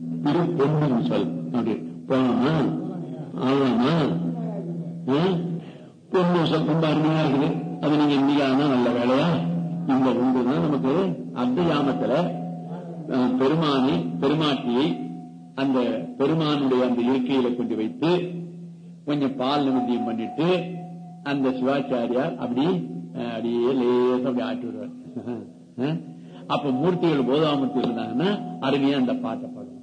திரு பொன்னின் சொல். அப்படி பொண்ணு சொல் ரொம்ப அருமையா இருக்குது. அது நீங்க இன்னைக்கான நல்ல வேலையா? இந்த ஒன்றுதான் நமக்கு அர்த்தயாமத்துல பெருமானி பெருமானை பெருமாட்டியை அந்த பெருமானுடைய அந்த இருக்கையில கொண்டு வைத்து கொஞ்சம் பால் நிமித்தியம் பண்ணிட்டு அந்த சிவாச்சாரியார் அப்படி அப்படியே லேசா அப்படி ஆட்டி விடுவார் அப்ப மூர்த்திகள் போதாமூர்த்தி இருந்தாங்கன்னா அருமையா அந்த பாட்டை பாடுவாங்க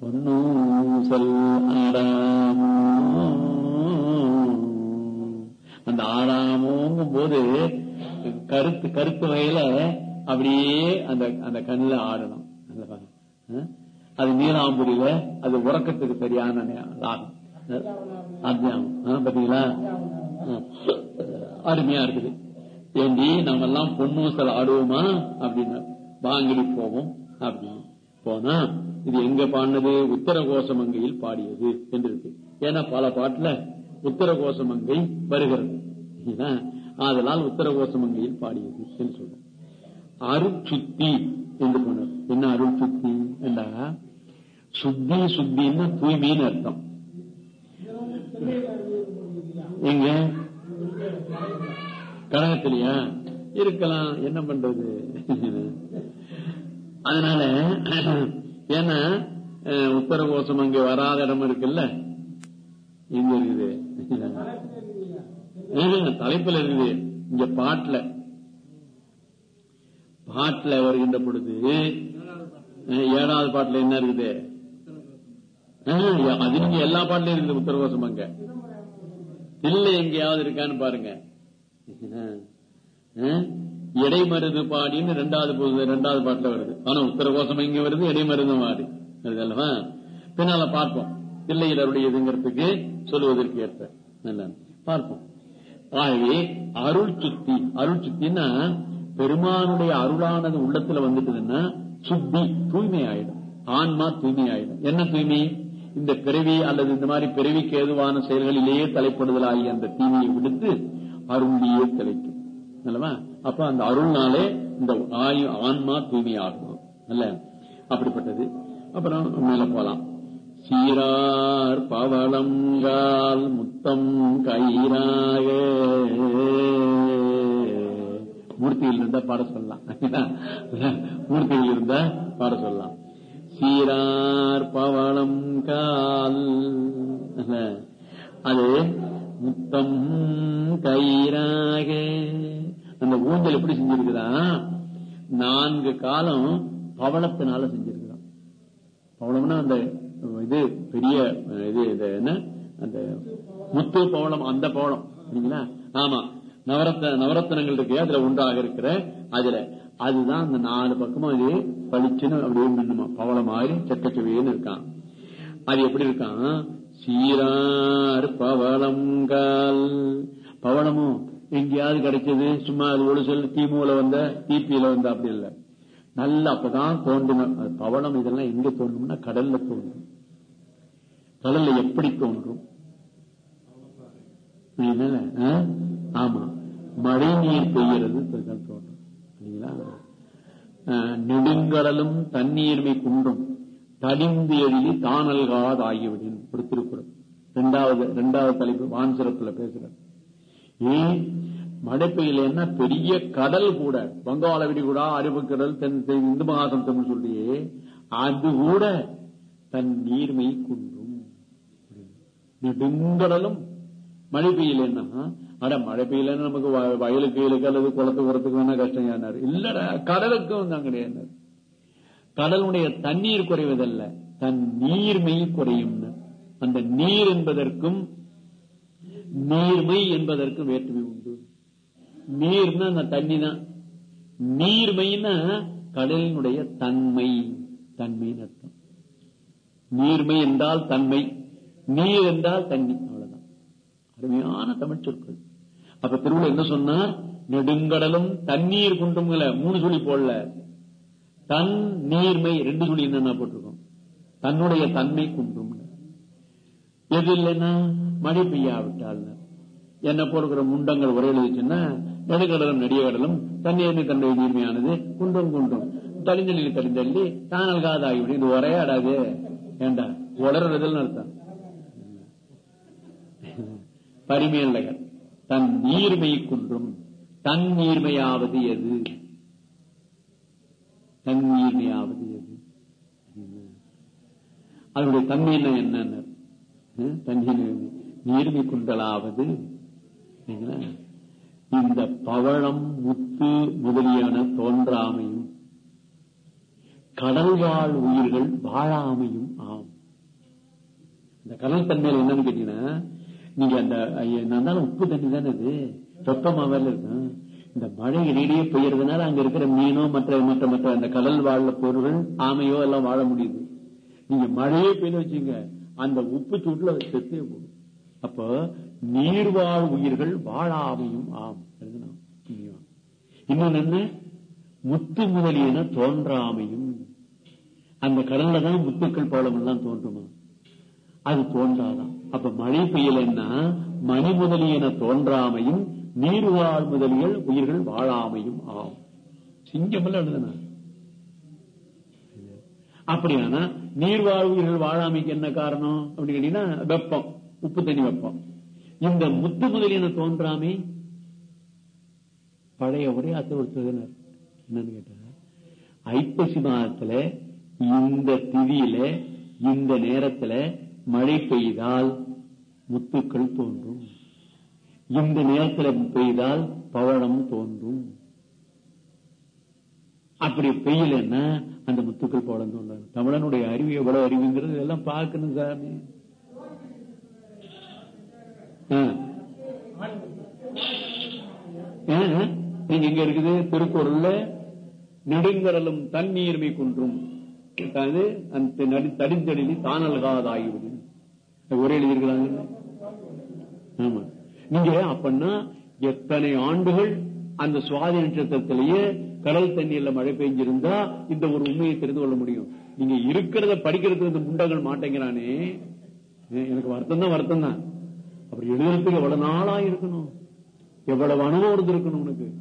பொன்னூசல் ஆடாமோ அந்த ஆடாமோங்கும் போது கருத்து கருத்து வகையில அப்படியே அந்த அந்த கண்ணுல ஆடணும். அது நீராம்புரியில அது உறக்கத்துக்கு சரியான நே- அத்தியானம் பாத்தீங்களா? அருமையா இருக்குது. ஏண்டி நம்ம எல்லாம் பொன்னூசல் ஆடுவோமா? அப்படின்னு வாங்கி போவோம். அப்படின்னு. போனா இது எங்க பாடினது? உத்தர கோஷமங்கையில் பாடியது என்று இருக்கு. ஏன்னா பல பாட்டுல உத்தர கோஷமங்கை வருகிறது அதனால் உத்தர கோஷமங்கையில் பாடியது என்று சொல்றோம். அருட்சுத்தி என்று போனார். என்ன அருட்சுத்தி? என்றா சுத்தி சுத்தின்னு தூய்மைன்னு அர்த்தம். எங்க? கழகத்திலயா? இருக்கலாம். என்ன பண்றது? அதனால ஏன்னா அஹ், உத்தர கோஷம் அங்க வராத இடம் இருக்குல்ல? இங்க இருக்குது? தலைப்புல இருக்குது. இங்க பாட்டுல. பாட்டுல வருகின்ற பொழுது ஏழாவது பாட்டுல என்ன இருக்குது? அது நீங்க எல்லா பாட்டுலயும் இருக்குது உத்தர கோஷம் அங்க. இல்ல எங்கேயாவது இருக்கான்னு பாருங்க. இடைமருது பாடின்னு ரெண்டாவது ரெண்டாவது பாட்டுல வருது. ஆனா உத்தரகோசம் இங்க வருது? இடைமருது பாடி அல்லவா? பின்னால பார்ப்போம். பிள்ளையிலருடைய இதுங்கிறதுக்கு சொல்லுவதற்கு ஏற்ப. நல்லா. பார்ப்போம். ஆகவே அருள் சுத்தி அருள் சுத்தின்னா பெருமானுடைய அருளானது உள்ளத்துல வந்துட்டுதுன்னா சுத்தி தூய்மை ஆயிடும் ஆன்மா தூய்மை ஆயிடும் என்ன தூய்மை? இந்த பிறவி அல்லது இந்த மாதிரி பிறவிக்கு ஏதுவான செயல்களிலேயே தலைப்படுதல் ஆகிய அந்த தீமையை விடுத்து அருளியே தலைக்கும். அல்லவா? அப்ப அந்த அருள்னாலே இந்த ஆயு ஆன்மா தூய்மையாகும். அல்ல? அப்படிப்பட்டது. அப்புறம் மேல போலாம். சீரார் பவளங்கால் முத்தம் கயிறாக மூர்த்தியில் இருந்தா பாட சொல்லலாம். மூர்த்தியில் இருந்தா பாட சொல்லலாம். சீரார் பவளம் கால் அது முத்தம் கயிறாக. அந்த ஊஞ்சல் எப்படி செஞ்சிருக்கிறான்? நான்கு காலம் பவளத்தினால செஞ்சிருக்கிறான். பவளம்னா அந்த இது பெரிய இது இது என்ன? அந்த முத்து பவளம் அந்த பவளம். சரிங்களா? ஆமா. நவரத்ன நவரத்னங்கள் இருக்கு. அதுல ஒன்றாக இருக்கிற அதுல. அதுதான் அந்த நாலு பக்கமும் அது பளிச்சுன்னு அப்படியே மின்னுமா பவளம் மாதிரி செக்கச்சுவைன்னு இருக்கான். அது எப்படி இருக்கான்? சீரார் பவளங்கால் பவளமும் எங்கேயாவது கிடைச்சது சும்மா அது ஒரு சொல் தீமூல வந்த டிபியில வந்த அப்படி இல்லை. நல்ல அப்பதான் தோன்றணும் பவனம் இதெல்லாம் எங்க தோன்றும்னா கடல்ல தோன்றும். கடல்ல எப்படி தோன்றும்? ஆமா. மழை நீர் பெய்கிறது தோன்றும். இல்லைங்களா நெடுங்கடலும் தண்ணீர்மை குன்றும். தடிந்து எழுதி தானல்காது ஆகியவிடின் ஒரு திருக்குறள். இரண்டாவது இரண்டாவது தலைப்பு வான் சிறப்புல பேசுறார். ஏன் மழை பெய்யலன்னா பெரிய கடல் கூட வங்காள விரிகுடா அறிவுக்கடல் தென் இந்து மகாசமுத்திரம் சொல்லி அது கூட தன் நீர்மை குன்றும் நெடுங்கடலும் மழை பெய்யலன்னா அட மழை பெய்யலன்னு நமக்கு வயலுக்கு கீழுக்கு அல்லது குளத்து உரத்துக்கு வேணா கஷ்டம் ஏன்னாரு இல்லடா கடலுக்கும் தான் கிடையாது கடலுடைய தண்ணீர் குறைவதல்ல தன் நீர்மை குறையும் அந்த நீர் என்பதற்கும் நீர்மை என்பதற்கு வேற்றுமை உண்டு. நீர்னா அந்த தண்ணி தான் நீர்மைன்னா கடலினுடைய தன்மை. தன்மைன்னு அர்த்தம். நீர்மை என்றால் தன்மை. நீர் என்றால் தண்ணி. அவ்வளவுதான். அருமையான தமிழ் சொற்கள். அப்ப திருவள்ளுவர் என்ன சொன்னா நெடுங்கடலும் தண்ணீர் குண்டுங்கள மூணு சொல்லி போடல. தன் நீர்மை ரெண்டு சொல்லி என்ன போட்டிருக்கோம்? தன்னுடைய தன்மை குன்றும் எது இல்லைன்னா மழை பெய்யாவிட்டால் என்ன போடுகிற முண்டங்கள் உரை எழுதிச்சுன்னா நெடுக்கடலும் நெடிய கடலும் தண்ணீர் தன்னுடைய நீர்மையானது குன்றும் குன்றும் தளிஞ்சலில் தளிஞ்சல்லி தானல் காதாகி இது ஒரே ஏண்டா உளறதுன்னு அர்த்தம். பரிமேலகர் தன் நீர்மை குன்றும் தன் நீர்மையாவது எது? தன் நீர்மையாவது எது? அதனுடைய தன்மை என்ன என்ன தன் நீர்மை. குண்டலாவது இந்த பவழம் முத்து முதலியான தோன்றாமையும் கடல் வாழ் உயிர்கள் வாழாமையும் ஆம். இந்த கடல் தன்மையில் என்னன்னு கேட்டீங்கன்னா நீங்க அந்த நான் உப்பு தண்ணி தானே அது வெப்பமாவல இருக்கும் இந்த மழை இடையிலேயே பெய்யறதுனால அங்க இருக்கிற மீனோ மற்ற மற்ற மற்ற அந்த கடல் வாழ பொருள்கள் ஆமையோ எல்லாம் வாழ முடியுது. நீங்க மழையே பெய்து வச்சுங்க அந்த உப்பு சூட்டுல செத்தே போடும் அப்போ நீர்வாழ் உயிர்கள் வாழாமையும் ஆம். இன்னொன்னு என்ன? முத்து முதலியன தோன்றாமையும். அந்த கடல்ல தான் முத்துக்கள் பவளம் தோன்றுமா? அது தோன்றாதான். அப்ப மழை பெய்யலன்னா மணி முதலியன தோன்றாமையும் நீர்வாழ் முதலியல் உயிர்கள் வாழாமையும் ஆம். சிங்கமல்ல எழுதுனா. அப்படியானா நீர்வாழ் உயிர்கள் வாழாமைக்கு என்ன காரணம்? அப்படின்னு கேட்டீங்கன்னா வெப்பம். உப்பு தண்ணி வைப்போம். இந்த முத்து முதலியன தோன்றாமே? பழைய உரை அத்தொடுத்தனர் என்னன்னு கேட்டா ஐப்பசி மாதத்துல இந்த திதியில இந்த நேரத்துல மழை பெய்தால் முத்துக்கள் தோன்றும். இந்த நேரத்தில் பெய்தால் பவழம் தோன்றும். அப்படி பெய்யலன்னா அந்த முத்துக்கள் பவழம் தோன்றாது. தமிழனுடைய அறிவு எவ்வளவு அறிவுங்கிறது எல்லாம் பார்க்கணும் சாமி. நீங்க இங்க இருக்குது திருக்குறள்ல நெடுங்கடலும் தண்ணீர்மை குன்றும். தடிந்தடிலி தானல்காதாகிவிடு ஒரே எழுதியிருக்கிறாங்க. ஆமா. நீங்க அப்படின்னா எத்தனை ஆண்டுகள் அந்த சுவாதி நட்சத்திரத்திலேயே கடல் தண்ணீர்ல மழை பெஞ்சிருந்தா இந்த ஒரு உண்மையை தெரிந்து கொள்ள முடியும். நீங்க இருக்கிறத படிக்கிறதுக்கு இந்த முண்டங்கள் மாட்டேங்கிறானே. எனக்கு வருத்தம் தான் வருத்தம் தான் அப்படி எழுதுறதுக்கு எவ்வளவு நாளா இருக்கணும்? எவ்வளவு அனுபவம் இருக்கணும் உனக்கு?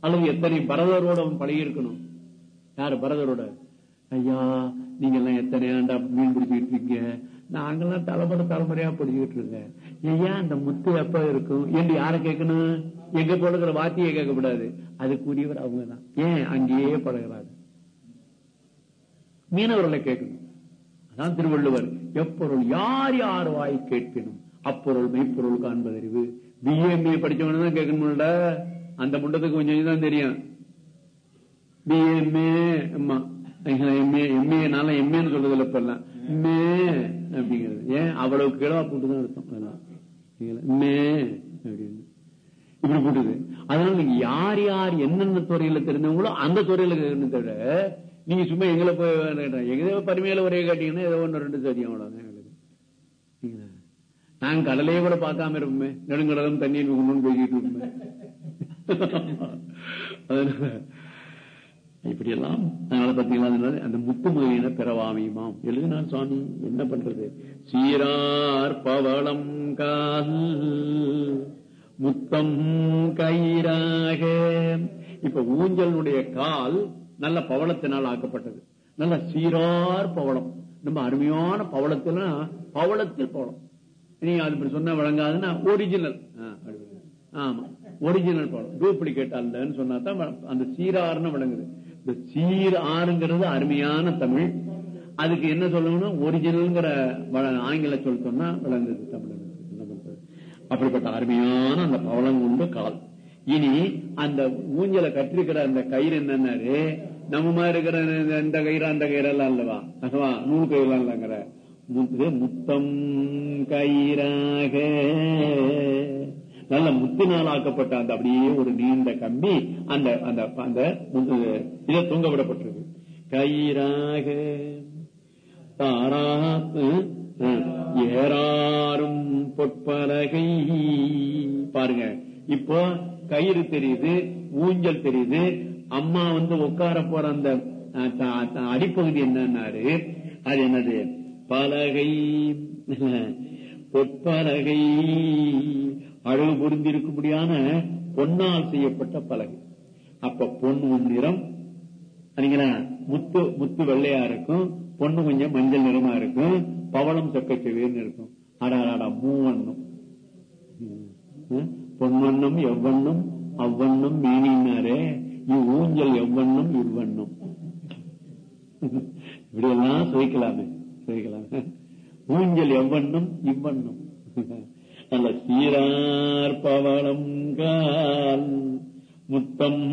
அல்லது எத்தனை பரதரோட அவன் பழகி இருக்கணும்? யாரு பரதரோட? ஐயா நீங்க எல்லாம் எத்தனை ஆண்டா மீன் பிடிச்சிட்டு இருக்கீங்க? நாங்கெல்லாம் தலைமுறை தலைமுறையா பிடிச்சிட்டு இருக்கேன். ஐயா அந்த முத்து எப்ப இருக்கும்? என்று யார கேட்கணும்? எங்க போடுகிற வார்த்தையை கேட்கக்கூடாது. அதுக்குரியவர் அவங்க தான் ஏன் அங்கேயே பழகிறாரு? மீனவர்களை கேட்கணும். அதான் திருவள்ளுவர். எப்பொருள் யார் யார் வாய் கேட்கணும் அப்பொருள் மெய்ப்பொருள் காண்பதறிவு. பிஏஎம்ஏ படிச்சவன தான் கேட்கணும்ல அந்த முண்டத்துக்கு கொஞ்சம் தான் தெரியும். பிஏஎம்ஏ அம்மா. எம்ஏ எம்ஏனால எம்ஏன்னு சொல்றது இப்பெல்லாம் மே அப்படிங்கிறது. ஏன்? அவ்வளவு கிழவா போட்டு தான் அர்த்தம் அதெல்லாம் மே அப்படின்னு. இப்படி போட்டுது. அதனால நீங்க யார் யார் என்னென்ன துறையில தெரிஞ்சவங்களோ அந்த துறையில கேட்கணும் தவிர நீங்க சும்மா எங்களை போய் எங்க பருமையில ஒரே காட்டீங்கன்னா ஏதோ ஒன்று ரெண்டு தெரியும் அவ்வளவுதான். நான் நாங்க கடலையே கூட பார்க்காம இருப்போமே நெடுங்கடலும் தண்ணீர் கொண்டு போய்கிட்டு இருப்போமே அதனால இப்படி எல்லாம் அதனால பாத்தீங்களா அந்த முத்து முதலின பிறவாமையுமாம் எழுதினார் சுவாமி என்ன பண்றது? சீரார் பவளம் கால் முத்தம் கயிறாக. இப்ப ஊஞ்சலுடைய கால் நல்ல பவளத்தினால் ஆக்கப்பட்டது. நல்ல சீரார் பவளம். நம்ம அருமையான பவளத்துல பவளத்தில் பவளம். நீங்க அது சொன்ன வழங்காதுன்னா ஒரிஜினல் ஆமா. ஒரிஜினல் பவளம் டூப்ளிகேட் அல்லன்னு சொன்னா தான் அந்த சீரார்னு விளங்குது. இந்த சீர் ஆறுங்கிறது அருமையான தமிழ். அதுக்கு என்ன சொல்லணும் ஒரிஜினல்ங்கிற ஆங்கில சொல் சொன்னா விளங்குது தமிழ். என்ன பண்றது அப்படிப்பட்ட அருமையான அந்த பவளம் கொண்டு கால். இனி அந்த ஊஞ்சலை கட்டிருக்கிற அந்த கயிறு என்னன்னாரு? நம்ம மாதிரி இருக்கிற இந்த கயிறு அந்த கயிறு எல்லாம் இல்லவா? அதுவா நூல் கயிறு எல்லாம் இல்லங்கிற. முத்தம் கயிறாக. நல்ல முத்தினால் ஆக்கப்பட்ட அந்த அப்படியே ஒரு நீண்ட கம்பி அந்த அந்த அந்த இதை தொங்க விடப்பட்டிருக்கு. கயிறாக. தாராத்து ஏறாரும் பொற்பலகை. பாருங்க இப்போ கயிறு தெரியுது ஊஞ்சல் தெரியுது அம்மா வந்து உட்கார போற அந்த அடிப்பகுதி என்னன்னாரு? அது என்னது? பலகை பொற்பலகை. அழகு பொருந்திருக்கும்படியான பொன்னால் செய்யப்பட்ட பலகை. அப்ப பொண்ணு நிறம் சரிங்களா? முத்து முத்து வெள்ளையா இருக்கும் பொண்ணு கொஞ்சம் மஞ்சள் நிறமா இருக்கும் பவளம் செக்கச்செவியன்னு இருக்கும். அடாடா மூவண்ணம். பொன்வண்ணம் எவ்வண்ணம் அவ்வண்ணம் மேனினாரே இவ் ஊஞ்சல் எவ்வண்ணம் இவ்வண்ணம். இப்படி எல்லாம் சுவைக்கலாமே. சுவைக்கலாமே ஊஞ்சல் எவ்வண்ணும்? இவ்வண்ணும். நல்ல சீரார் பவளம் கால் முத்தம்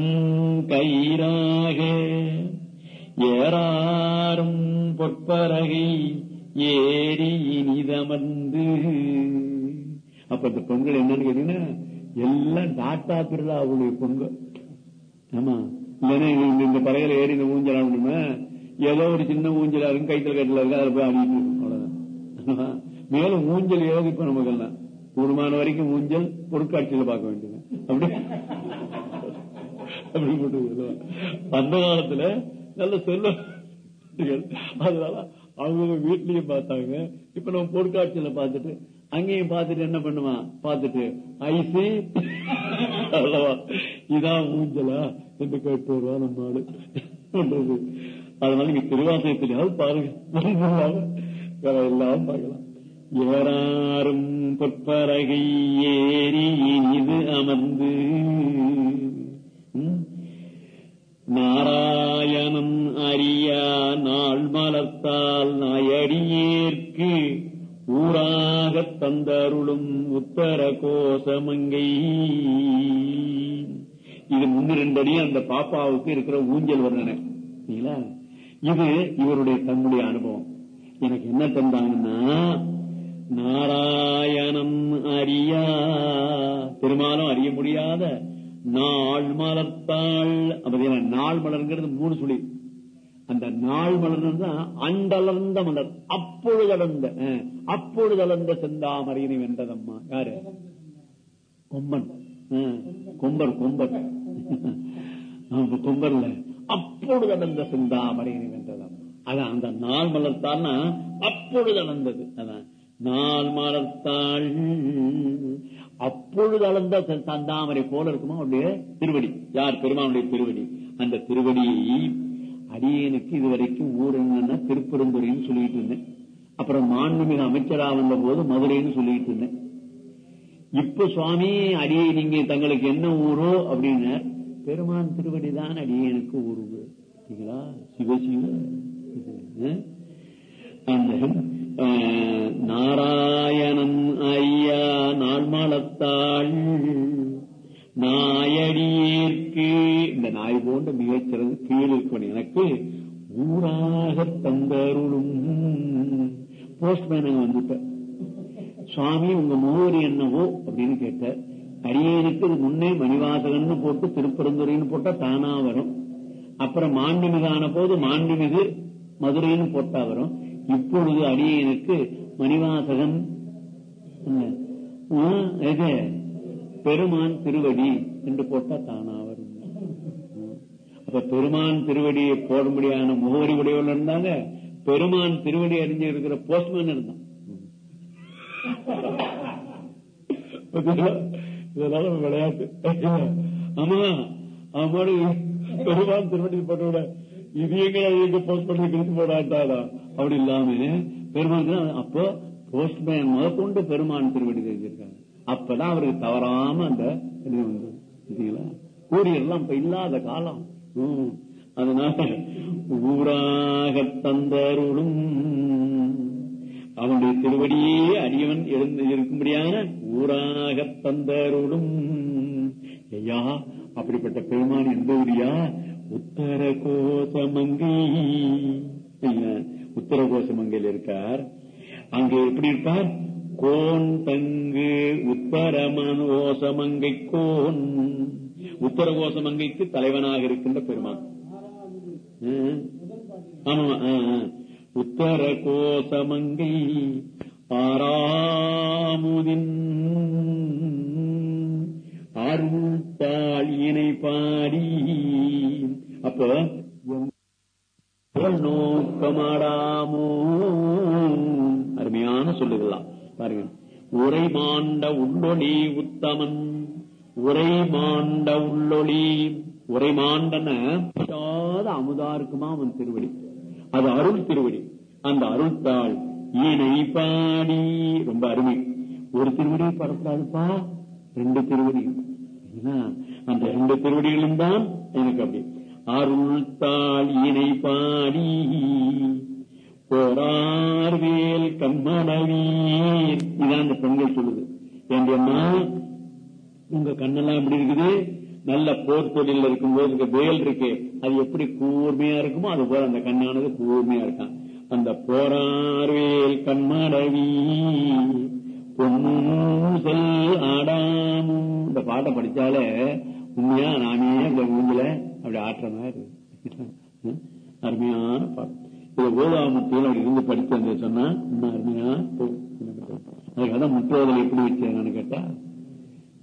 கயிறாக ஏறாரும் பொற்பரகை ஏறி இனிதமர்ந்து. அப்ப இந்த பொங்கல் என்னன்னு கேட்டீங்கன்னா எல்லாம் டாட்டா பிறலா அவளுடைய பொங்கல். ஆமா. இல்லைன்னா இந்த- இந்த ஏறி இந்த ஊஞ்சல் ஏதோ ஒரு சின்ன ஊஞ்சல் இருக்கும் கைத்தல் கட்டில இருக்கு அதுல போய் ஆடிட்டு அவ்வளவுதான். மேலும் ஊஞ்சல் ஏது இப்ப நமக்கெல்லாம் கூடுமான வரைக்கும் ஊஞ்சல் பொருட்காட்சியில பார்க்க வேண்டியது. அப்படி. அப்படி போட்டு அந்த காலத்துல நல்ல செல்வ அதனால அவங்க வீட்லயும் பார்த்தாங்க. இப்ப நம்ம பொருட்காட்சியில பார்த்துட்டு அங்கேயும் பார்த்துட்டு என்ன பண்ணுவான் பார்த்துட்டு ஐசி அல்லவா இதான் ஊஞ்சலா? என்று கேட்டு வருவா நம்ம ஆளு பண்றது அதனால நீங்க திருவாசகத்திலாவது பாருங்க வேற எல்லாம் பார்க்கலாம். ஏறாரும் பொற்பரகை ஏறி இது அமர்ந்து. நாராயணன் அறியா நாள் மலர்த்தால் நாயடியேற்கு ஊராகத் தந்தருளும் உத்தர கோசமங்கை. இது முன்னிரண்டடி அந்த பாப்பாவுக்கு இருக்கிற ஊஞ்சல் வர்ணனை. சரிங்களா? இது இவருடைய தன்னுடைய அனுபவம். எனக்கு என்ன தந்தாங்கன்னா நாராயணம் அறியா. பெருமாளும் அறிய முடியாத நாள் மலர்த்தாள். அப்படின்னா நாள் மலர்ங்கிறது மூணு சொல்லி அந்த நாள் மலர்னு தான் அண்டலர்ந்த மலர். அப்பொழுதளர்ந்த அஹ், அப்பொழுதளர்ந்த செந்தாமரையினை வென்றதம்மா. யாரு? கொம்பன். கொம்பர் கொம்பர் கொம்பர்ல அப்ப அப்பொழுது அடர்ந்த சிந்தாமரை வென்றதம்மா அதான் அந்த நாள் மலர்த்தான்னா அப்பொழுது அளந்தது அதான். நாள் மலர்த்தாள். அப்பொழுது அளந்த செ- தந்தாமரை போல இருக்குமா அவருடைய திருவடி? யார்? பெருமானுடைய திருவடி. அந்த திருவடியை அடியேனுக்கு இதுவரைக்கும் ஊர் என்னன்னா திருப்பெருந்துறைன்னு சொல்லிட்டு இருந்தேன். அப்புறம் மாண்புமிகு அமைச்சரா வந்த போது மதுரைன்னு சொல்லிட்டு இருந்தேன். இப்ப சுவாமி அடியை நீங்க தங்களுக்கு என்ன ஊரோ அப்படின்னு பெருமான் திருவடிதான் அடியேனுக்கு ஊரு. சரிங்களா அந்த நாராயணன் ஐயா நாள்மாலத்தாள் நாயடியேற்கு இந்த நாய் போன்ற மிகச்சிறந்த கீழ் இருக்கணும் எனக்கு ஊராக தந்தருளும். போஸ்ட்மேன் அங்க வந்துட்டேன் சுவாமி உங்க முகவரி என்னவோ? அப்படின்னு கேட்டார் அடியேனுக்கு முன்னே மணிவாசகன் போட்டு திருப்பரந்துரைன்னு போட்டா தானா வரும். அப்புறம் மாண்புமிகான போது மாண்புமிகு மதுரைன்னு போட்டா வரும். இப்பொழுது அடியனுக்கு மணிவாசகன் எது? பெருமான் திருவடி என்று போட்டா தானா வரும். அப்ப பெருமான் திருவடியை போடும்படியான முகவரி உடையவர்கள் இருந்தாங்க. பெருமான் திருவடி அறிஞ்சு இருக்கிற போஸ்ட்மேன் இருந்தான். இதெல்லாம் ஒரு விளையாட்டு. ஆமா அவன் பெருமான் திருவடி போட்டு இது எங்க எங்க போஸ்ட் பண்ணி கிழிச்சு போடாட்டாடா அப்படி இல்லாம பெருமான் அப்போ போஸ்ட்மேன் முதற்கொண்டு பெருமான் திருவடி தெரிஞ்சிருக்காங்க அப்பதான் அவருக்கு தவறாம அந்த இது வந்து கூறியெல்லாம் இப்ப இல்லாத காலம். அதனால ஊராக தந்தருளும் அவனுடைய திருவடியே அடியவன் எழுந்து இருக்கும்படியான ஊராக தந்தருளும். ஐயா அப்படிப்பட்ட பெருமான் என்பவரியா ஊரியா உத்தர கோசமங்கை உத்தர கோசமங்கையில் இருக்கார். அங்கே எப்படி இருப்பார்? கோன் தங்கு உத்தரமன் ஓசமங்கை கோன். உத்தர கோசமங்கைக்கு தலைவனாக இருக்கின்ற பெருமான். ஆமா உத்தர கோசமங்கை ஆறாமுதின் அருள் தாழியினை பாடி அப்போ நோக்கமாடாமோ? அருமையான சொல்லுகளாம் பாருங்க உரை மாண்ட உள்ளொளி உத்தமன். உரை மாண்ட உள்ளொளி. உரைமாண்டன அமுதா இருக்குமா அவன் திருவடி? அது அருள் திருவடி. அந்த அருள்தாள் ஈனை பாடி ரொம்ப அருமை. ஒரு திருவடி படக்கூடாதுப்பா ரெண்டு திருவடியும். அந்த ரெண்டு திருவடிகளும் தான் எனக்கு அப்படி. அருள் தாள் இணை பாடி போரார்வேல் கண்மணவீர். இதான் அந்த பெண்கள் சொல்லுது. என்னம்மா உங்க கண்ணெல்லாம் எப்படி இருக்குது? நல்ல போர் தொழில் இருக்கும்போது வேல் இருக்கு. அது எப்படி கூர்மையா இருக்குமோ அது போல அந்த கண்ணானது கூர்மையா இருக்கான் அந்த போரார்வேல் கண்மடவி பொன்னும் ஆடாமும் இந்த பாட்டை படிச்சாலே உண்மையா நானே இந்த ஊஞ்சில அப்படி ஆட்டுற மாதிரி அருமையான பாட்டு. இது ஓதாமுத்தியில் அப்படி இருந்து படிச்சு சொன்னா இன்னும் அருமையா அதுக்காக முற்றோதல் எப்படி வச்சாங்கன்னு கேட்டா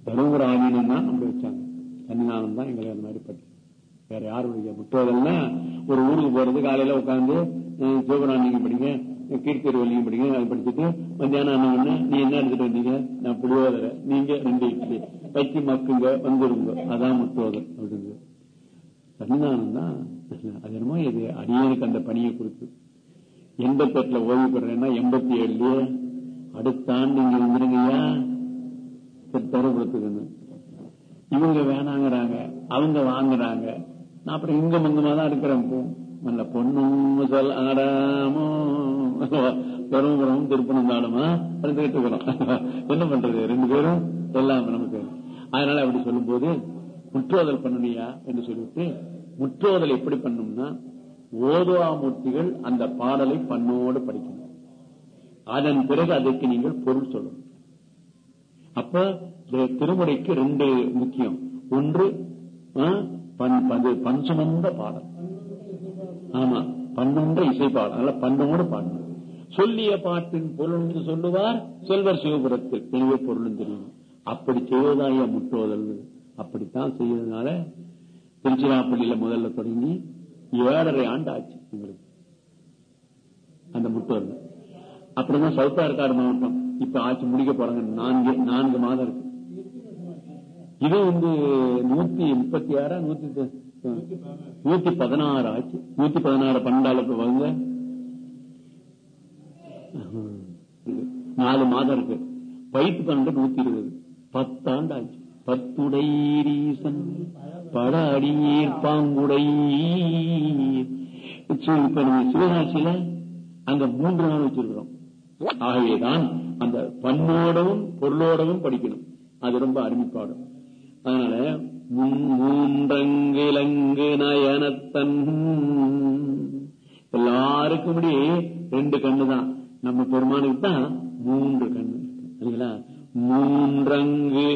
தருமபுர ஆதீனம் தான் நம்ம வச்சாங்க. சன்னிதானம் தான் எங்களை அந்த மாதிரி பட்டு வேற யாரும் இல்லையா முற்றோதல்னா ஒரு ஊருக்கு போறது காலையில உட்காந்து சிவபுராணிக்கு படிங்க கீர்த்திருவல்லியும் படிங்க அதை படிச்சுட்டு மத்தியானம் என்ன ஒண்ணு நீ என்ன எடுத்துட்டு வந்தீங்க? நான் புளியோதரை. நீங்க ரெண்டு இட்லி. வச்சு மக்குங்க வந்துருங்க அதான் முற்றோதல் அப்படிங்க சன்னிதானம் தான் அது என்னமோ இது அடியனுக்கு அந்த பணியை கொடுத்து. எண்பத்தி எட்டுல ஓய்வு பெறேன்னா எண்பத்தி ஏழுலயே அடுத்த ஆண்டு இங்க வந்துருங்கய்யா. தரப்படுத்துக்கணும் இவங்க வேணாங்கிறாங்க. அவங்க வாங்குறாங்க. நான் அப்புறம் இங்க மங்கமா தான் இருக்கிறேன் நல்ல பொண்ணும் முதல் தருமபுரம் பெரும்புறம் திருப்பணம் எடுத்துக்கிட்டு இருக்கிறோம் என்ன பண்றது? ரெண்டு பேரும் எல்லாம் நமக்கு. அதனால அப்படி சொல்லும் போது முற்றோதல் பண்ணணியா என்று சொல்லிவிட்டு முற்றோதல் எப்படி பண்ணும்னா ஓதுவாமூர்த்திகள் அந்த பாடலை பண்ணோடு படிக்கணும். அதன் பிறகு அதற்கு நீங்கள் பொருள் சொல்லணும். அப்ப திருமுறைக்கு ரெண்டு முக்கியம். ஒன்று பஞ்சமந்த பாடல். ஆமா பண்ணுன்ற இசை பாடல். அதனால பாடணும். சொல்லிய பாட்டின் பொருள் என்று சொல்லுவார் செல்வர் சிவபுரத்தில் பெரிய பொருள் தெரியும் அப்படி செய்வதாய முற்றோதல் அப்படித்தான் செய்யறதுனால திருச்சிராப்பள்ளியில முதல்ல தொடங்கி ஏழரை ஆண்டு ஆச்சு உங்களுக்கு அந்த முற்றோதல். அப்புறமா சவுத் ஆர்காடு மாவட்டம். இப்ப ஆட்சி முடிக்க போறாங்க. நான்கு நான்கு மாதம் இருக்கு. இது வந்து நூத்தி முப்பத்தி ஆறா நூத்தி நூத்தி பதினாறு ஆச்சு. நூத்தி பதினாறு பன்னெண்டாளுக்கு வாங்க நாலு மாதம் இருக்கு. வயிற்று பன்னெண்டு நூத்தி இருபது பத்தாண்டு ஆச்சு பத்துடையீசன் பட அடியீர் பாங்குடை இப்ப நம்ம சிவகாசியில அந்த மூன்று நாள் வச்சிருக்கிறோம். ஆகவேதான் அந்த பண்ணோடவும் பொருளோடவும் படிக்கணும். அது ரொம்ப அருமைப்பாடும் அதனால மூன்றங்கிலங்கு நயனத்தன். எல்லாருக்கும் ரெண்டு கண்ணு தான் நம்ம பெருமானுக்கு தான் மூன்று கண்ணு இல்லைங்களா மூன்றங்கு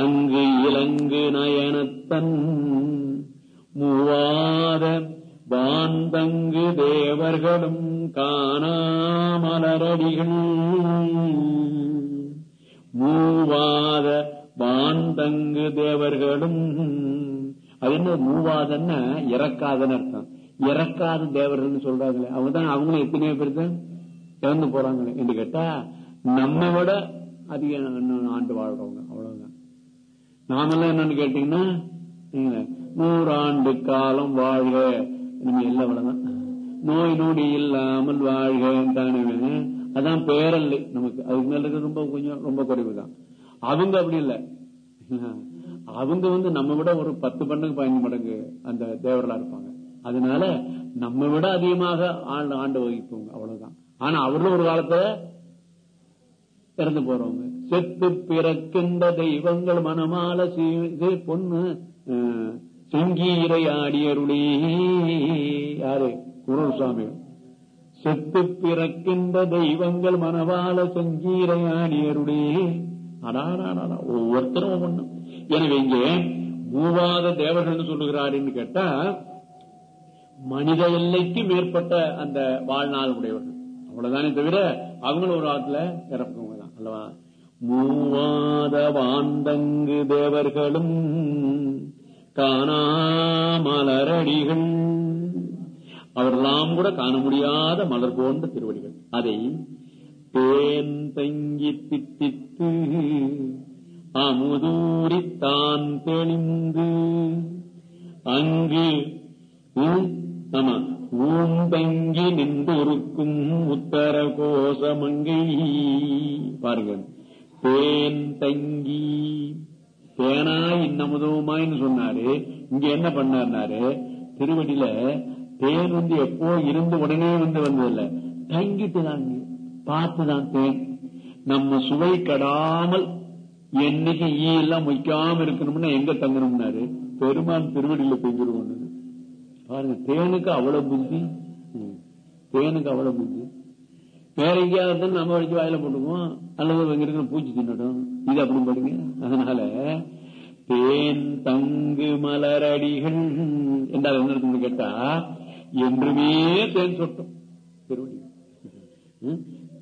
அங்கு இலங்கு நயனத்தன் மூவாத வாந்தங்கு தேவர்களும் காணாமலரடிகள். மூவாத வாந்தங்கு தேவர்களும் அது என்ன மூவாதன்னா இறக்காதன்னு அர்த்தம். இறக்காத தேவர்கள் சொல்றாங்களே. அவங்கதான் அவங்களும் எத்தனையோ பேர் தான் இறந்து போறாங்களே. என்று கேட்டா நம்ம விட அதிக ஆண்டு வாழ்றவங்க. அவ்வளவுதான். நாமெல்லாம் என்னன்னு கேட்டீங்கன்னா நூறாண்டு காலம் வாழ்க. நம்ம எல்லாம் அவ்வளவுதான். நோய் நொடி இல்லாமல் வாழ்க தானே அதான் பேரல்லை நமக்கு. அதுக்கு மேல ரொம்ப கொஞ்சம் ரொம்ப குறைவு தான் அவங்க அப்படி இல்லை. அவங்க வந்து நம்ம விட ஒரு பத்து மடங்கு பதினஞ்சு மடங்கு அந்த தேவர்களா இருப்பாங்க. அதனால நம்ம விட அதிகமாக ஆண்டு ஆண்டு வகிப்போங்க அவ்வளவுதான். ஆனா அவர்களும் ஒரு காலத்துல இறந்து போறவங்க. செத்து பிறக்கின்ற தெய்வங்கள் மனமால பொண்ணு செங்கீரை ஆடியருளி. யாரு? குருசாமி. செத்து பிறக்கின்ற தெய்வங்கள் மனவால செங்கீரை ஆடியருளி. அடாடாடா ஒவ்வொருத்தரும் ஒண்ணு எனவே இங்கே மூவாத தேவர்கள் சொல்லுகிறாருன்னு கேட்டா மனித எல்லைக்கு மேற்பட்ட அந்த வாழ்நாள் உடையவர்கள். அவ்வளவுதானே தவிர அவங்களும் ஒரு ஆத்துல இறப்பவங்க தான் அல்லவா? மூவாத வாந்தங்கு தேவர்களும் காணாமலரடிகள். அவர்களாம் கூட காண முடியாத மலர் போன்ற திருவடிகள். அதை தேன் தங்கி தித்தித்து அமுதூரித்தான் தெளிந்து அங்கு ஆமா. ஊம்பங்கி நின்றொருக்கும் உத்தர கோசமங்கை பாருங்க. தேன் தங்கி தேனாய் இன்னமுதவுமாய்ன்னு சொன்னாரு. இங்க என்ன பண்ணாருனாரு? திருவடியில தேன் வந்து எப்போ இருந்து உடனே வந்து வந்ததில்ல. தங்கிட்டுதான் பார்த்துதான் தேன். நம்ம சுவை கடாமல் என்னைக்கு ஈ எல்லாம் மொய்க்காம இருக்கணும்னா எங்க தங்கணும்னாரு? பெருமான் திருவடியில தங்கிடுவோம் பாருங்க தேனுக்கு அவ்வளவு புத்தி? தேனுக்கு அவ்வளவு புத்தி. வேற எங்கேயாவது நம்ம வச்சு வாயில போட்டுக்குவோம். அல்லது இங்க இருக்கிற பூச்சி தின்னட்டும். இது அப்படி பாருங்க. அதனால தேன் தங்கு மலரடிகள் என்றால் என்ன அர்த்தம்னு கேட்டா என்றுமே தேன் சொட்டும். திருவடி.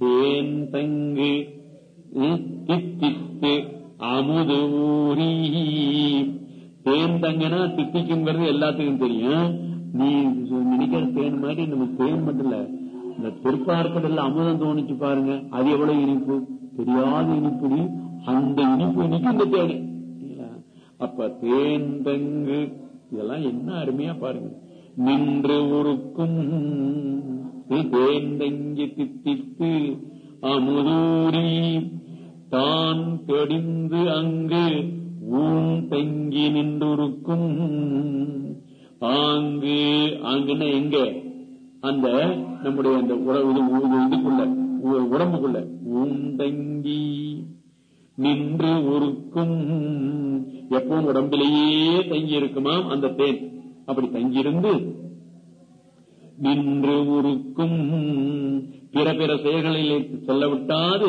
தேன் தங்கு தித்தித்து அமுது ஊரி தேன் தங்கன்னா தித்திக்குங்கிறது எல்லாத்துக்கும் தெரியும். நீ நினைக்கிற தேன் மாதிரி நம்ம தேன் மட்டும் இந்த திருப்பார்க்கடல்ல அமுதம் தோணிச்சு பாருங்க. அது எவ்வளவு இனிப்பு? தெரியாத இனிப்புடி. அந்த இனிப்பு இனிக்கு இந்த தேனு. அப்ப தேன் தங்கு இதெல்லாம் என்ன அருமையா பாருங்க. நின்று உருக்கும். தேன் தங்கி தித்தித்து அமுதூரி தான் தெடிந்து அங்கு ஊன் தங்கி நின்றுருக்கும். ஆங்கு ஆங்குன்னா எங்க? அந்த நம்முடைய அந்த இதுக்குள்ள உடம்புக்குள்ள. ஊந்தங்கி நின்று உருக்கும். எப்பவும் உடம்பிலேயே தங்கி இருக்குமாம் அந்த தேன்? அப்படி தங்கியிருந்து நின்று உருக்கும். பிற பிற செயல்களில் செல்ல விட்டாது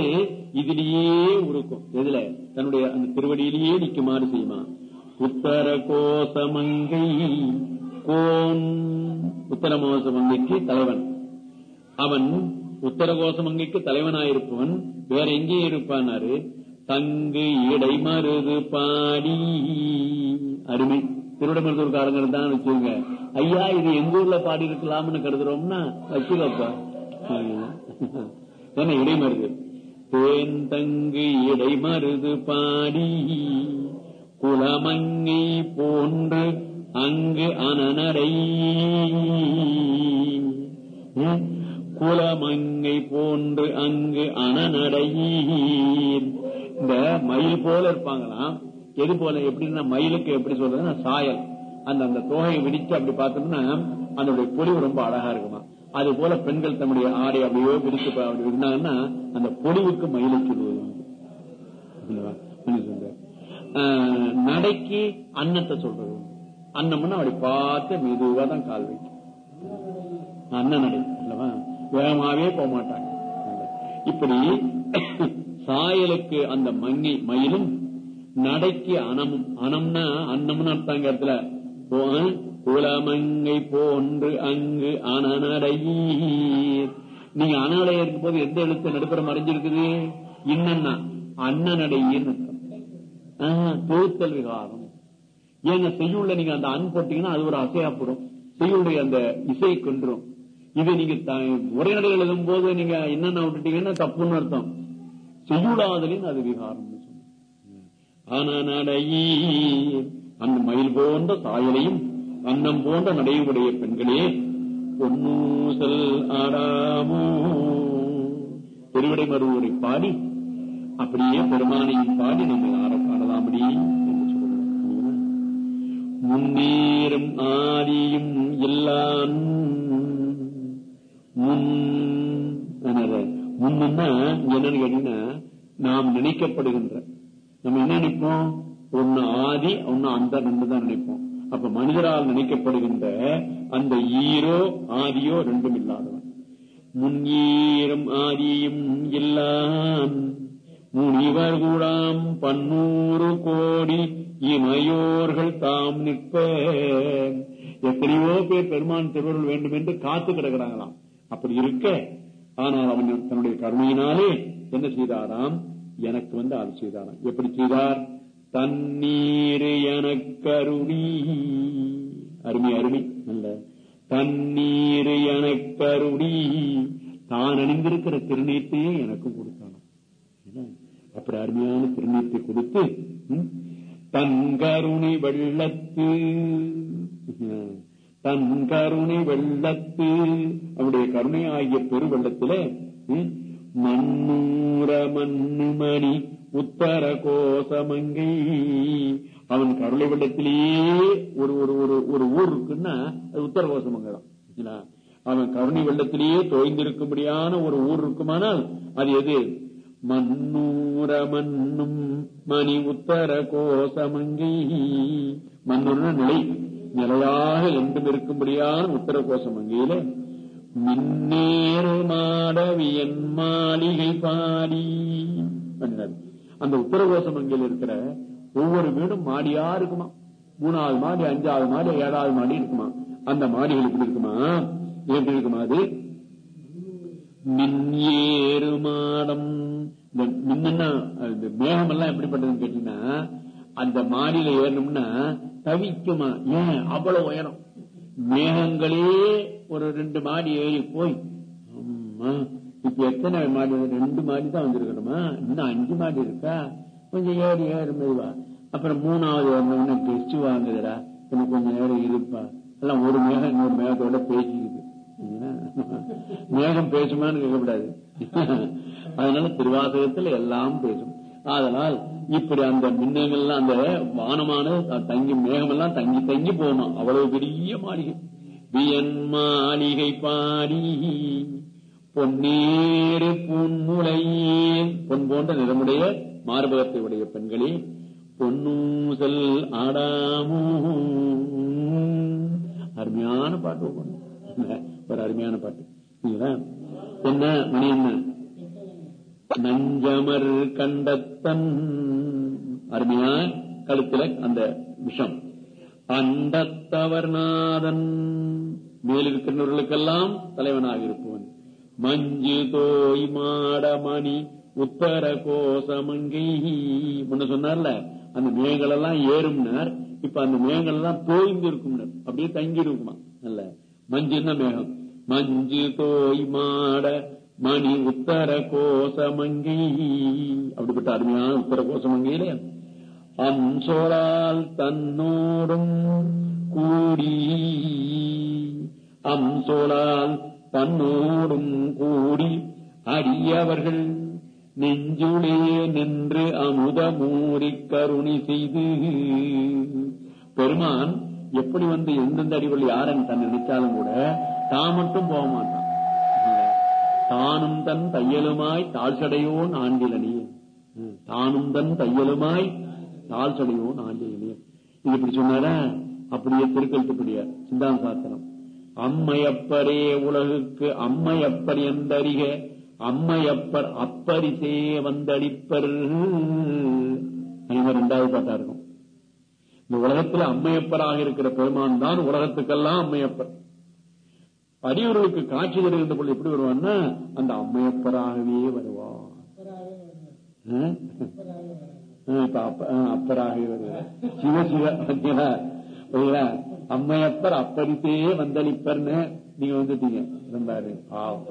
இதிலேயே உருக்கும். எதுல? தன்னுடைய அந்த திருவடியிலேயே நிக்குமாறு செய்யுமா? உத்தர கோசமங்கை கோன் உத்தரமோசமங்கைக்கு தலைவன். அவன் உத்தரகோசமங்கைக்கு தலைவனாயிருப்பவன் வேற எங்கேயும் இருப்பானாரு? தங்கு இடை மருது பாடி. அருமை. திருவிடமருதூர்காரங்க தான் வச்சுங்க ஐயா இது எங்க ஊர்ல பாடி இருக்கலாம்னு கருதுறோம்னா வச்சுக்கப்பா. என்ன இடைமருது தேன் தங்கு இடைமருது பாடி. குலமங்கை போன்று அங்கு அனநடை குலமங்கை போன்று அங்கு அனநடையீர் இந்த மயில் போல இருப்பாங்களாம். எது போல எப்படின்னா மயிலுக்கு எப்படி சொல்றதுன்னா சாயல். அந்த அந்த தோகையை விடிச்சு அப்படி பார்த்தோம்னா அதனுடைய பொலிவு ரொம்ப அழகா இருக்குமா. அது போல பெண்கள் தம்முடைய ஆடை அப்படியோ விரித்து பா- அப்படி இருந்தாங்கன்னா அந்த பொலிவுக்கு மயிலை சொல்லுவது ஆஹ், நடைக்கு அன்னத்தை சொல்றது. அண்ணம்னா அப்படி பார்த்து மெதுவா தான் கால் வைக்கும். அண்ணன் நடை அல்லவா வேகமாவே போக மாட்டாங்க. இப்படி சாயலுக்கு அந்த மங்கி மயிலும் நடைக்கு அனமும் அனம்னா அன்னம்னு அர்த்தாங்க இடத்துல. குலமங்கை போன்று அங்கு அனநடையீர். நீங்க அனநடை இருக்கும் போது எந்த எழுத்து நடுப்புற மறைஞ்சிருக்குது இன்னன்னா அன்னநடையின்னு அர்த்தம். ஆஹ், விகாரம். ஏங்க செய்யுள்ள நீங்க அந்த அன் போட்டீங்கன்னா அது ஒரு அசையாப்படும் செய்யுடைய அந்த இசை கொன்றும். இது நீங்க த- உரைநடை எழுதும் போது நீங்க என்னென்ன விட்டுட்டீங்கன்னா தப்புன்னு அர்த்தம்? செய்யுளாதலின் அது விகாரம் ஆனா நடையீர் அந்த மயில் போன்ற சாயலையும் அன்னம் போன்ற நடையுடைய பெண்களே பொன்னூசல் ஆடாமோ. திருவிடை மருவரை பாடி அப்படியே பெருமானையும் பாடி நம்ம ஆட பாடலாம் என்று முன்னேறும் ஆதியும் எல்லாம் முன் என்னது? முன்னுன்னா என்னன்னு கேட்டீங்கன்னா நாம் நினைக்கப்படுகின்ற. நம்ம என்ன நினைப்போம்? ஒன்னு ஆதி ஒன்னு அந்த ரெண்டு தான் நினைப்போம். அப்ப மனிதரால் நினைக்கப்படுகின்ற அந்த ஈரோ ஆதியோ ரெண்டும் இல்லாதவன். முன்னீரும் ஆதியும் எல்லாம் முனிவர் கூடாம் பன்னூறு கோடி இமையோர்கள் தாம் நிற்ப எத்தனையோ பேர் பெருமான் திருவருள் வேண்டும் என்று காத்து கிடக்கிறாங்களாம். அப்படி இருக்க ஆனால் அவன் தன்னுடைய கருணையினாலே என்ன செய்தாராம்? எனக்கு வந்து அது செய்தாராம். எப்படி செய்தார்? தண்ணீர் எனக்கருணி அருமை அருமை நல்ல. தண்ணீர் எனக்கருணி தான் அணிந்திருக்கிற திருநீட்டையே எனக்கும் கொடுத்தானாம். என்ன? அப்படி அருமையான திருநீத்தை கொடுத்து ம், தன் வெள்ளத்து தன் கருணை வெள்ளத்து அவருடைய கருணை ஆகிய பெரு வெள்ளத்துல மண்ணூர மண்ணுமணி உத்தர கோசமங்கை அவன் கருணை வெள்ளத்திலேயே ஒரு ஒரு ஒரு ஒரு ஊர் இருக்குன்னா அது உத்தர கோசமங்கலம் அவன் கருணை வெள்ளத்திலேயே தோய்ந்திருக்கும்படியான ஒரு ஊர் இருக்குமானால் அது எது? மன்னூர மன்னும் மணி உத்தர கோசமங்கை. மண்ணூர்னா நிலை நிலையாக என்றும் இருக்கும்படியான உத்தர கோசமங்கையில மின்னேறு மாடவியன் மாளிகை பாடி அந்த உத்தர கோசமங்கையில் இருக்கிற ஒவ்வொரு வீடும் மாடியா இருக்குமா? மூணாவது மாடி அஞ்சாவது மாடி ஏழாவது மாடி இருக்குமா? அந்த மாடிகள் எப்படி இருக்குமா? எப்படி இருக்குமா அது? மின்னேறு மாடம் இந்த மின்னா இந்த மேகம் எல்லாம் எப்படிப்பட்டதுன்னு கேட்டீங்கன்னா அந்த மாடியில ஏறணும்னா தவிக்குமா? ஏன்? அவ்வளவு உயரம். மேகங்களே ஒரு ரெண்டு மாடி ஏறி போய் ஆமா இப்ப எத்தனை மாடி? ரெண்டு மாடி தான் வந்திருக்கணுமா? இன்னும் அஞ்சு மாடி இருக்கா? கொஞ்சம் ஏறி ஏறு மெதுவா. அப்புறம் மூணாவது வந்தவொடனே கெஸ்ட் வாங்குதுடா. இன்னும் கொஞ்சம் நேரம் இருப்பா. எல்லாம் ஒரு மேகம் இன்னொரு மேகத்தோட பேசிக்குது. மேகம் பேசுமான்னு கேட்கக்கூடாது. அதனால திருவாசகத்தில் எல்லாம் பேசும். அதனால் இப்படி அந்த மின்னங்கள்லாம் அந்த வானமான தங்கி மேகமெல்லாம் தங்கி தங்கி போமா? அவ்வளவு பெரிய மாளிகை. வியன் மாளிகை பாடி பொன்னேறு பொன்முளையே பொன் போன்ற நிறமுடைய மார்பகத்தை உடைய பெண்களே பொன்னூசல் ஆடாமோ. அருமையான பாட்டு ஒரு அருமையான பாட்டு. இல்லையா? என்ன மணி என்ன? நஞ்சமர் கண்டத்தன். அருமையா கழுத்துல அந்த விஷம். அண்டத்தவர் நாதன் மேலிருக்கின்றவர்களுக்கெல்லாம் தலைவனாக இருப்பவன் மஞ்சு தோய் மாடமணி உத்தர கோசமங்கை. முன்ன சொன்னார்ல அந்த மேகங்கள் எல்லாம் ஏறும்னார். இப்ப அந்த மேகங்கள் எல்லாம் தோய்ந்து இருக்கும்னார் அப்படியே தங்கி இருக்குமா நல்ல மஞ்சுன்னா மேகம். மஞ்சு தோய் மாட மணி உத்தர கோசமங்கி. அப்படிப்பட்ட அருமையான உத்தர கோசமங்கையில அம்சோரால் தன்னோடும் கூடி. அம்சோலால் தன்னோடும் கூடி அடியவர்கள் நெஞ்சுளே நின்று அமுதமூரி கருணி செய்து. பெருமான் எப்படி வந்து எந்தெந்த அடிவள் யாரன் தன் நினைச்சாலும் கூட தான் மட்டும் போக மாட்டான் தானும் தன் தையலுமாய் தாழ்சடையோன் ஆண்டிலனே தானும் தன் தையலுமாய் தாழ்சடையோன் ஆண்டிலனே இது இப்படி சொன்னாரா? அப்படியே திருக்கழுத்துப்படியார் சிந்தாந்த சாஸ்திரம் அம்மையப்பரே உலகுக்கு அம்மையப்பர் எந்தறிக அம்மையப்பர் அப்பரிசே வந்தடிப்பர். இவர் இரண்டாவது பாட்டா இருக்கும். இந்த உலகத்துல அம்மையப்பராக இருக்கிற பெருமான் தான் உலகத்துக்கெல்லாம் அம்மையப்பர். அடியவர்களுக்கு காட்சி தருகின்ற பொழுது எப்படி வருவான்னா அந்த அம்மையப்பராகவே வருவான் அப்பராகவே வருவார். சிவ சிவ? அம்மையப்பர் அப்பரிசே வந்தளிப்பர்னு நீங்க வந்துட்டீங்க. இருந்தாரு பாவம்.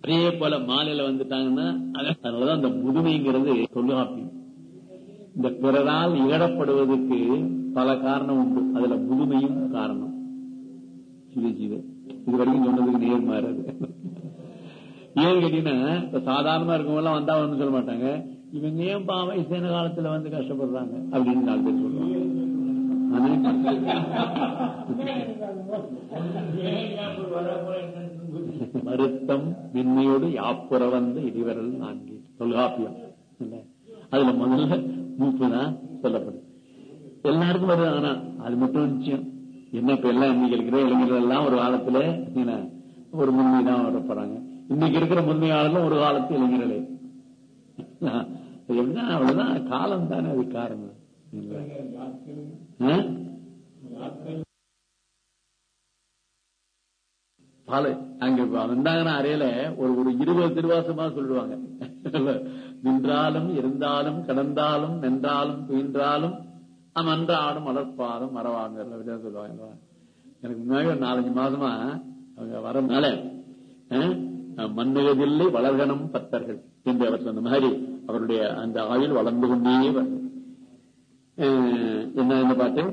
அதே போல மாலையில வந்துட்டாங்கன்னா அது- அதனாலதான் அந்த முதுமைங்கிறது தொல்காப்பியம். இந்த பிறரால் இகழப்படுவதற்கு பல காரணம் உண்டு. அதுல முதுமையும் காரணம். சிவ இது வரைக்கும் சொன்னதுக்கு நேர் மாறாது. ஏன் கேட்டீங்கன்னா இப்ப சாதாரணமா இருக்கவங்க எல்லாம் வந்தா வந்து சொல்ல மாட்டாங்க. இவங்க ஏன் பா வயசான காலத்துல வந்து கஷ்டப்படுறாங்க? அப்படின்னு நாலு பேர் சொல்லுவாங்க. மருத்தம் வருத்தம் விண்மையோடு யாப்புற வந்த இடிவரல் நான்கு. தொல்காப்பியம். அதுல முதல்ல மூப்பு தான் சொல்லப்படுது. எல்லாருக்கும் வருது ஆனா அது மட்டும் நிச்சயம். என்ன இப்ப எல்லாம் இன்னைக்கு இருக்கிற இளைஞர்கள் எல்லாம் ஒரு காலத்துல என்ன, ஒரு முன்மை தான் வரப்படுறாங்க இன்னைக்கு இருக்கிற முன்மையாளர்களும் ஒரு காலத்து இளைஞர்களே. எப்படின்னா அவ்வளவுதான். காலம் தானே அது காரணம். பல அங்க வந்தாங்கன்னா அறையில ஒரு ஒரு இருபது திருவாசமா சொல்லுவாங்க. நின்றாலும் இருந்தாலும் கடந்தாலும் நின்றாலும் துயின்றாலும் அன்றாடும் மலர்ப்பாலும் மரவாங்க சொல்லுவாங்க. எனக்கு முன்னாடி ஒரு நாலஞ்சு மாசமா அவங்க வரனால மண்ணுகதில்லை வளர்கணம் பத்தர்கள் என்று அவர் சொன்ன மாதிரி அவருடைய அந்த ஆயுள் வளர்ந்து கொண்டே வரும். என்ன என்ன பாட்டு